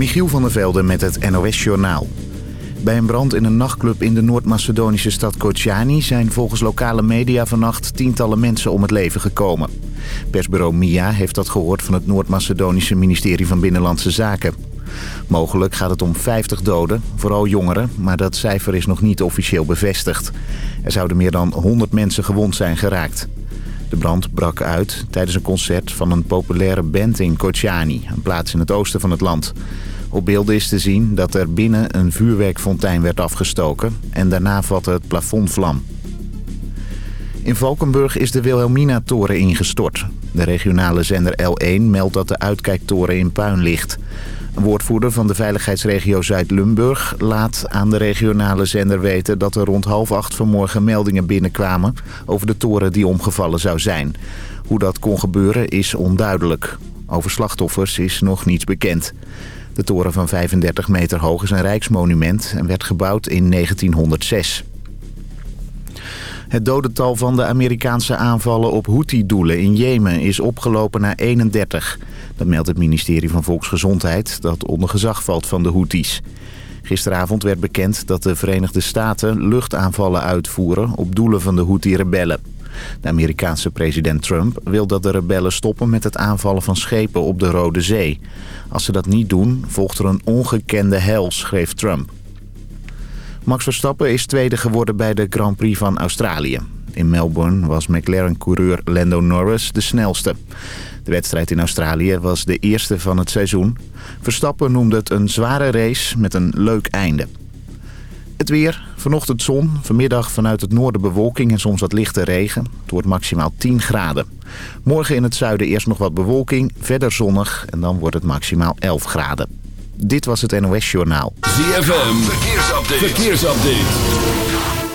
Michiel van der Velde met het NOS-journaal. Bij een brand in een nachtclub in de Noord-Macedonische stad Kociani... zijn volgens lokale media vannacht tientallen mensen om het leven gekomen. Persbureau MIA heeft dat gehoord van het Noord-Macedonische ministerie van Binnenlandse Zaken. Mogelijk gaat het om 50 doden, vooral jongeren, maar dat cijfer is nog niet officieel bevestigd. Er zouden meer dan 100 mensen gewond zijn geraakt. De brand brak uit tijdens een concert van een populaire band in Kociani, een plaats in het oosten van het land. Op beelden is te zien dat er binnen een vuurwerkfontein werd afgestoken en daarna vatte het plafond vlam. In Valkenburg is de Wilhelmina-toren ingestort. De regionale zender L1 meldt dat de uitkijktoren in puin ligt. Een woordvoerder van de veiligheidsregio Zuid-Lumburg laat aan de regionale zender weten dat er rond half acht vanmorgen meldingen binnenkwamen over de toren die omgevallen zou zijn. Hoe dat kon gebeuren is onduidelijk. Over slachtoffers is nog niets bekend. De toren van 35 meter hoog is een rijksmonument en werd gebouwd in 1906. Het dodental van de Amerikaanse aanvallen op Houthi-doelen in Jemen is opgelopen naar 31. Dat meldt het ministerie van Volksgezondheid dat onder gezag valt van de Houthis. Gisteravond werd bekend dat de Verenigde Staten luchtaanvallen uitvoeren op doelen van de Houthi-rebellen. De Amerikaanse president Trump wil dat de rebellen stoppen met het aanvallen van schepen op de Rode Zee. Als ze dat niet doen, volgt er een ongekende hel, schreef Trump. Max Verstappen is tweede geworden bij de Grand Prix van Australië. In Melbourne was McLaren-coureur Lando Norris de snelste. De wedstrijd in Australië was de eerste van het seizoen. Verstappen noemde het een zware race met een leuk einde. Het weer, vanochtend zon, vanmiddag vanuit het noorden bewolking en soms wat lichte regen. Het wordt maximaal 10 graden. Morgen in het zuiden eerst nog wat bewolking, verder zonnig en dan wordt het maximaal 11 graden. Dit was het NOS Journaal. ZFM, verkeersupdate. verkeersupdate.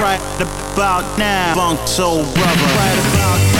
Right about now, Funk Soul Brother. Right about now,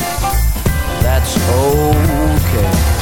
that's okay.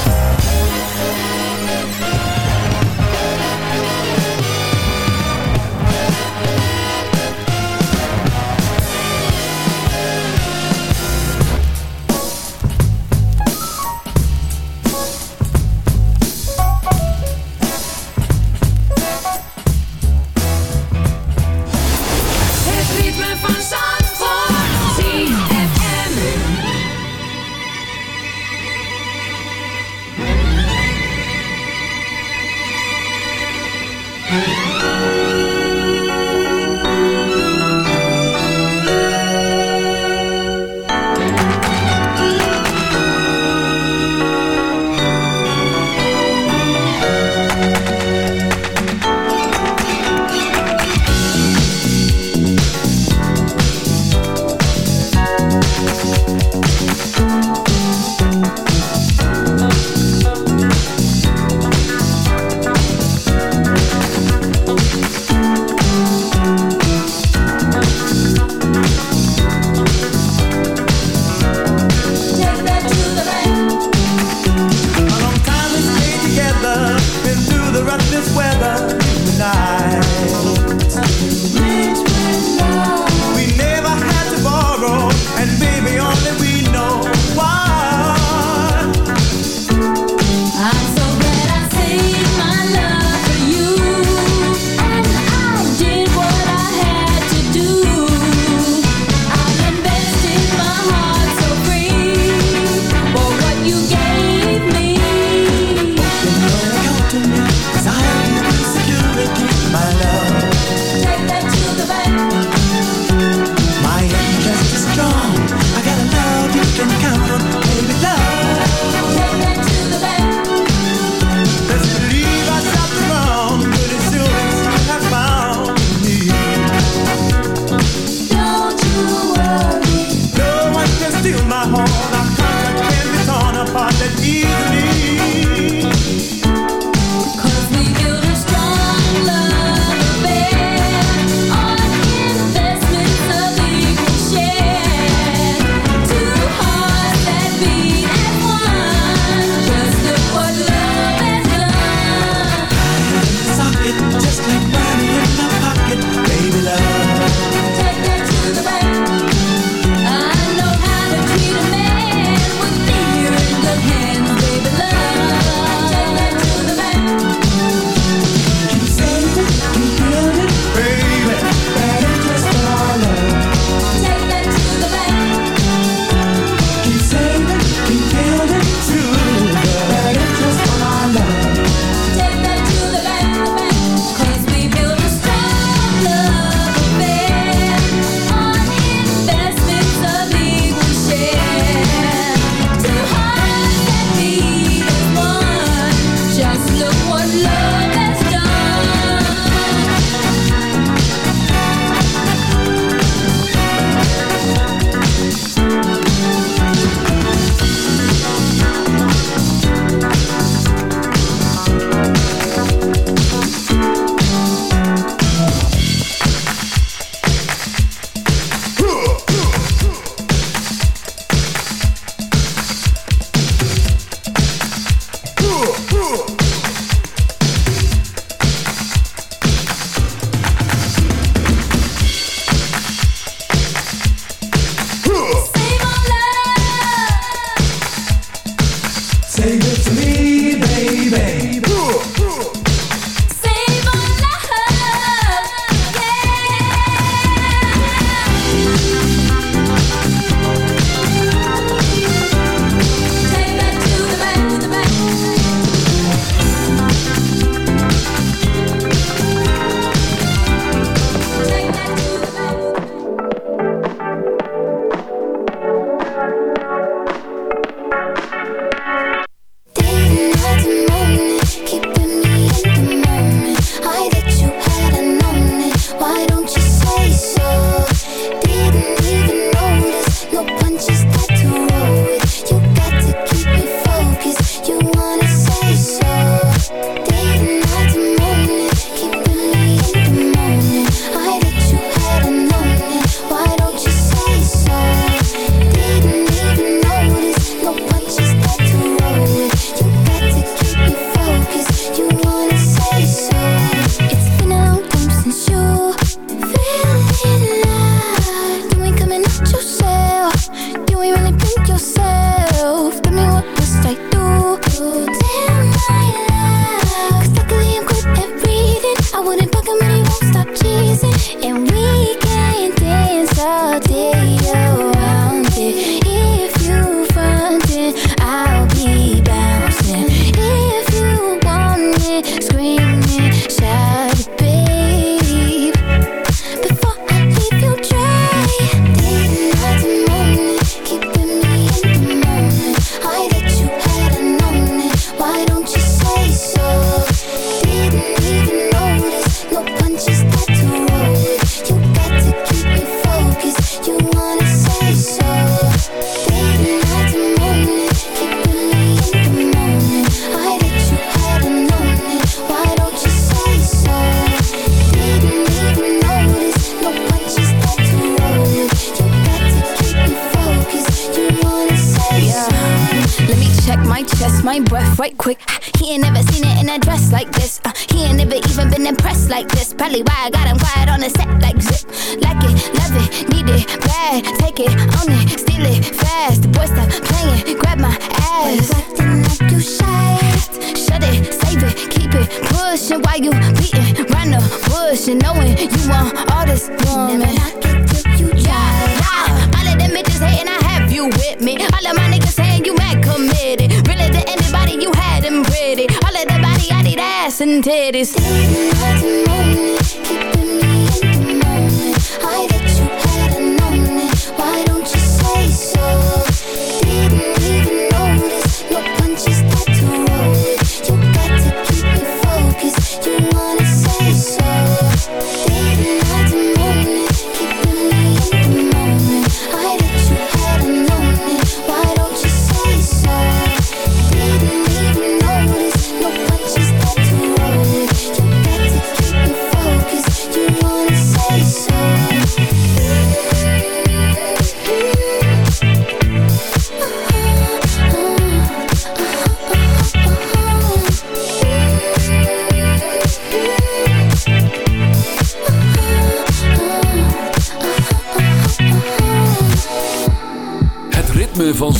it is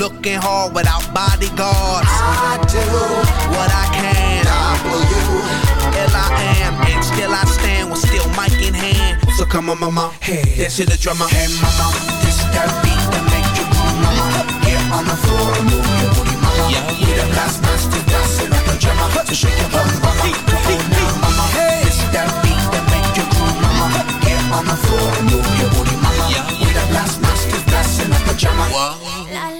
looking hard without bodyguards. I do what I can. W. L I am, and still I stand with still mic in hand. So come on, mama, hey, this is the drummer. Hey, mama, this that beat that make you move, mama. Get on the floor and move your booty, mama. Yeah, yeah. We the last ones dance in a pajama to shake your bum, mama. Come on now, mama, hey. this that beat that make you move, mama. Get on the floor and move your booty, mama. Yeah, yeah. We the last ones dance in a pajama. Wow.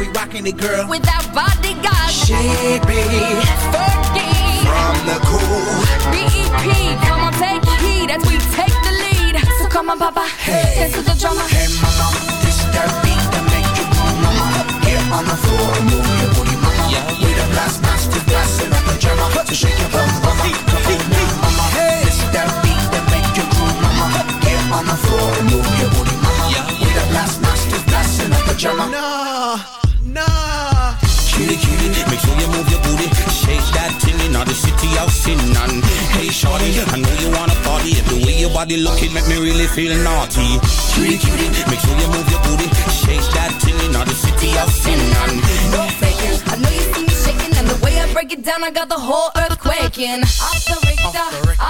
How we rocking it, girl? Without bodyguards, she be Fergie from the cool. BEP, come on, take heed as we take the lead. So come on, Papa, Hey. dance to the drummer. Hey mama, this that beat that make you move, mama. Get on the floor and move your booty, mama. Yeah, yeah. We the blast master blasting up the drummer. So shake your bum, mama. Come on now, mama. Hey. This that beat that make you move, mama. Get on the floor and move your booty, mama. Yeah, yeah. We the blast master blasting up the drummer. Nah, nah. Cutie, cutie, make sure you move your booty. Shake that thing in the city of sin. And hey, shorty, I know you wanna party. If the way your body looking make me really feel naughty. Cutie, cutie, make sure you move your booty. Shake that thing in the city of sin. And No faking, I know you see me shaking, and the way I break it down, I got the whole earth quaking. Off the Richter, off the Richter,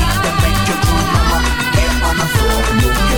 the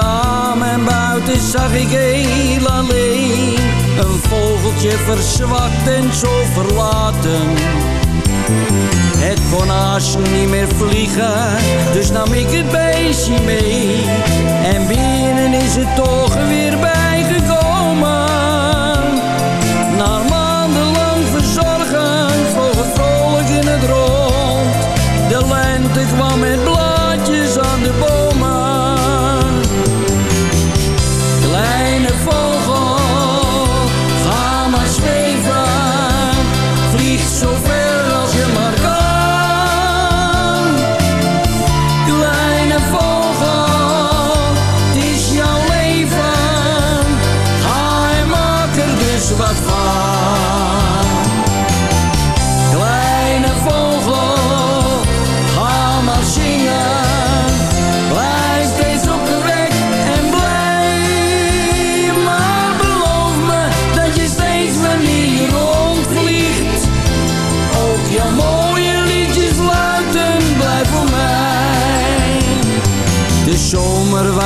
raam en buiten zag ik heel alleen. Een vogeltje verzwakt en zo verlaten. Het kon haast niet meer vliegen, dus nam ik het beestje mee. En binnen is het toch weer bijgekomen. Na maandenlang verzorgen vloog het vrolijk in het rond. De lente kwam met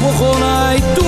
begon hij toen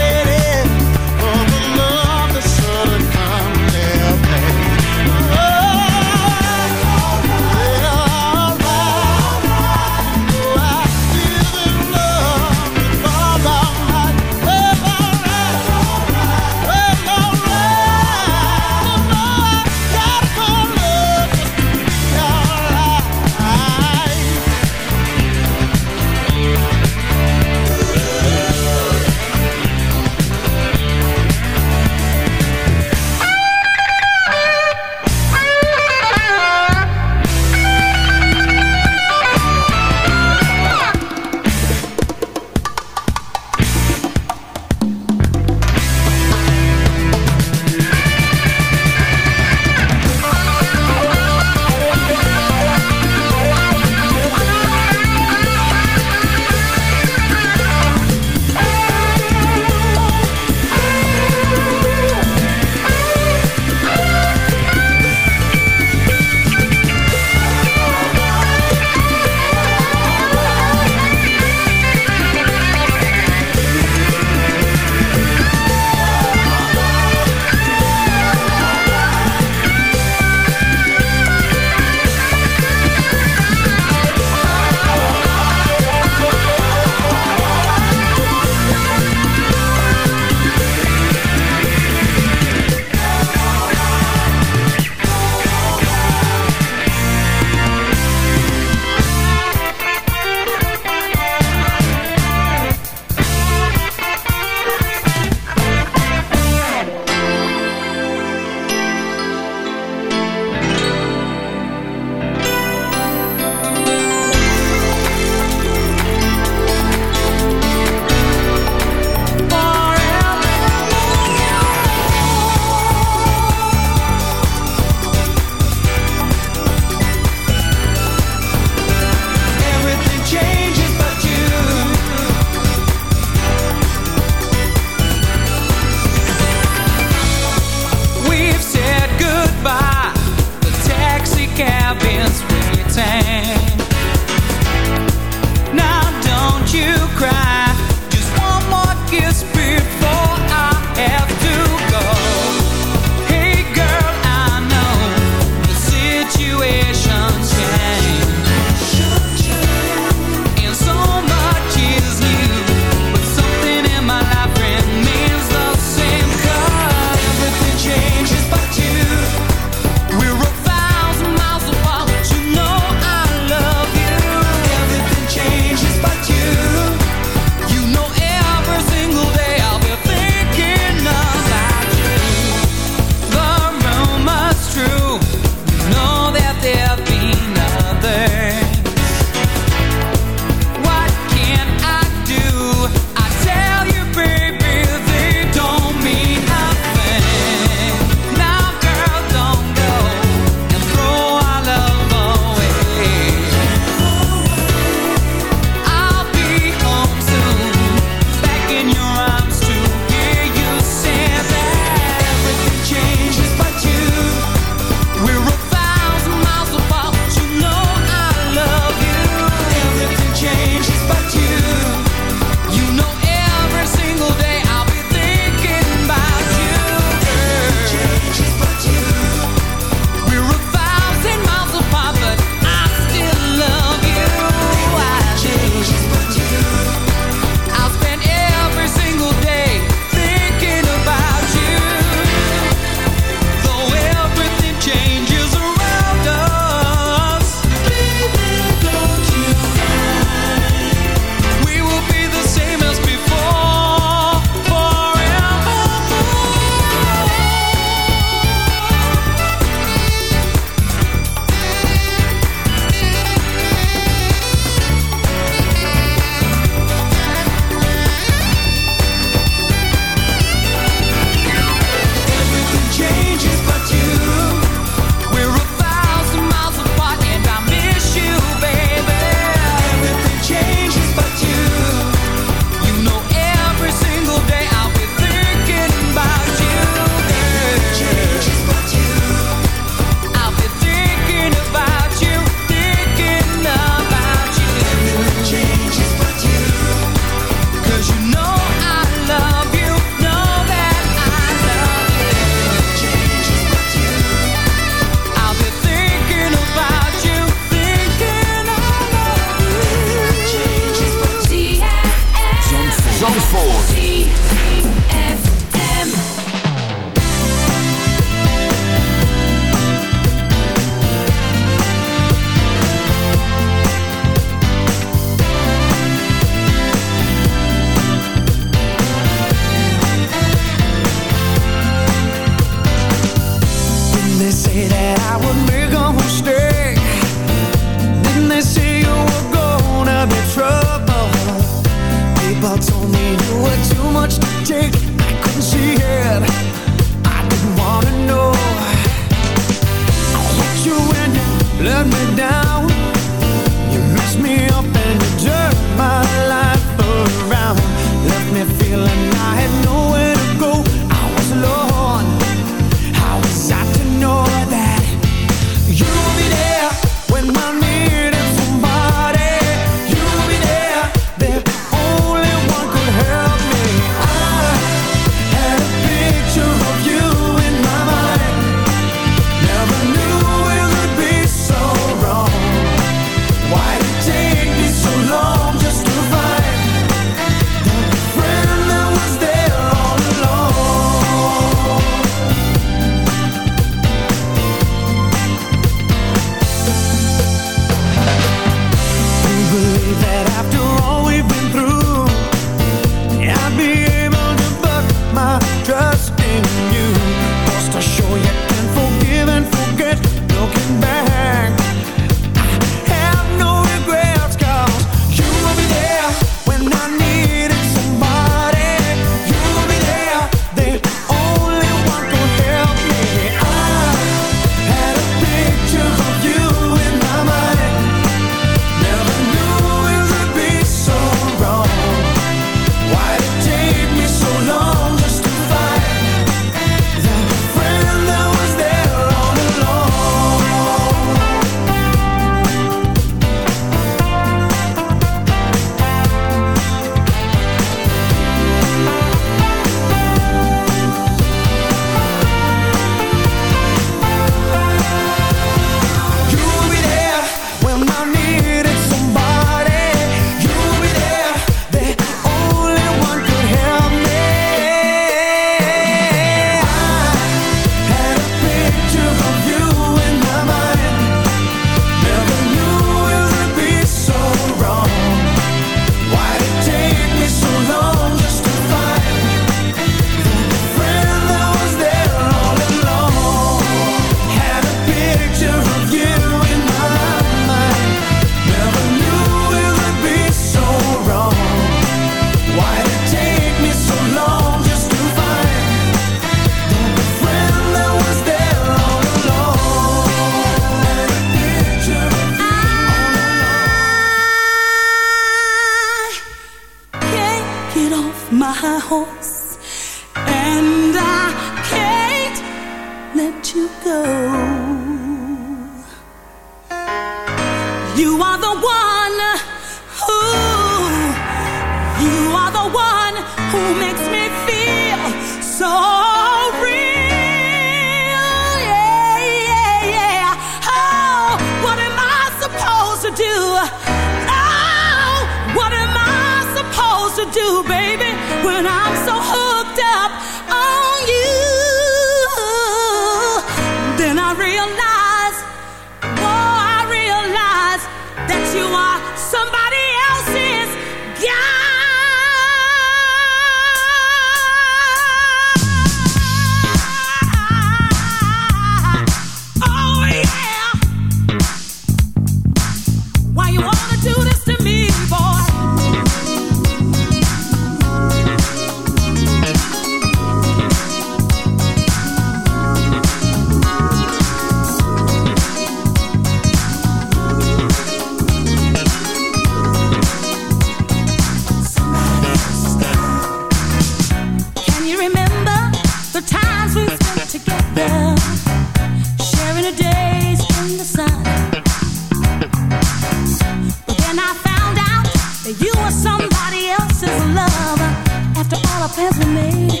plans were made.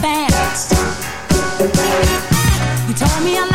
fast. You told me I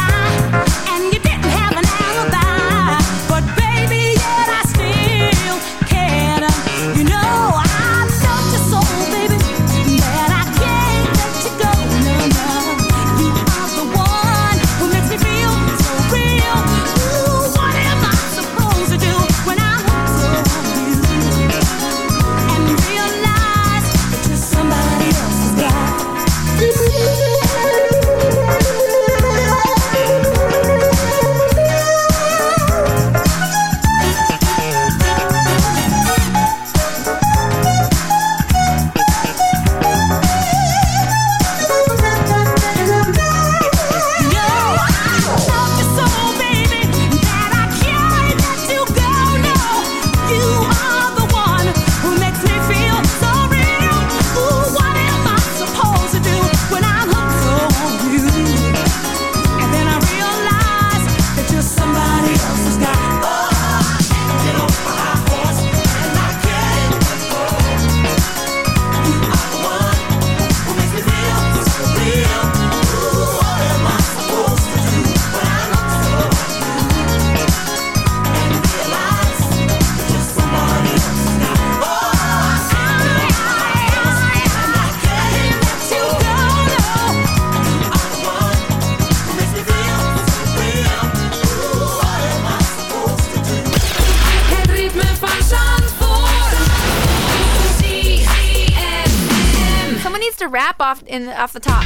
off in off the top.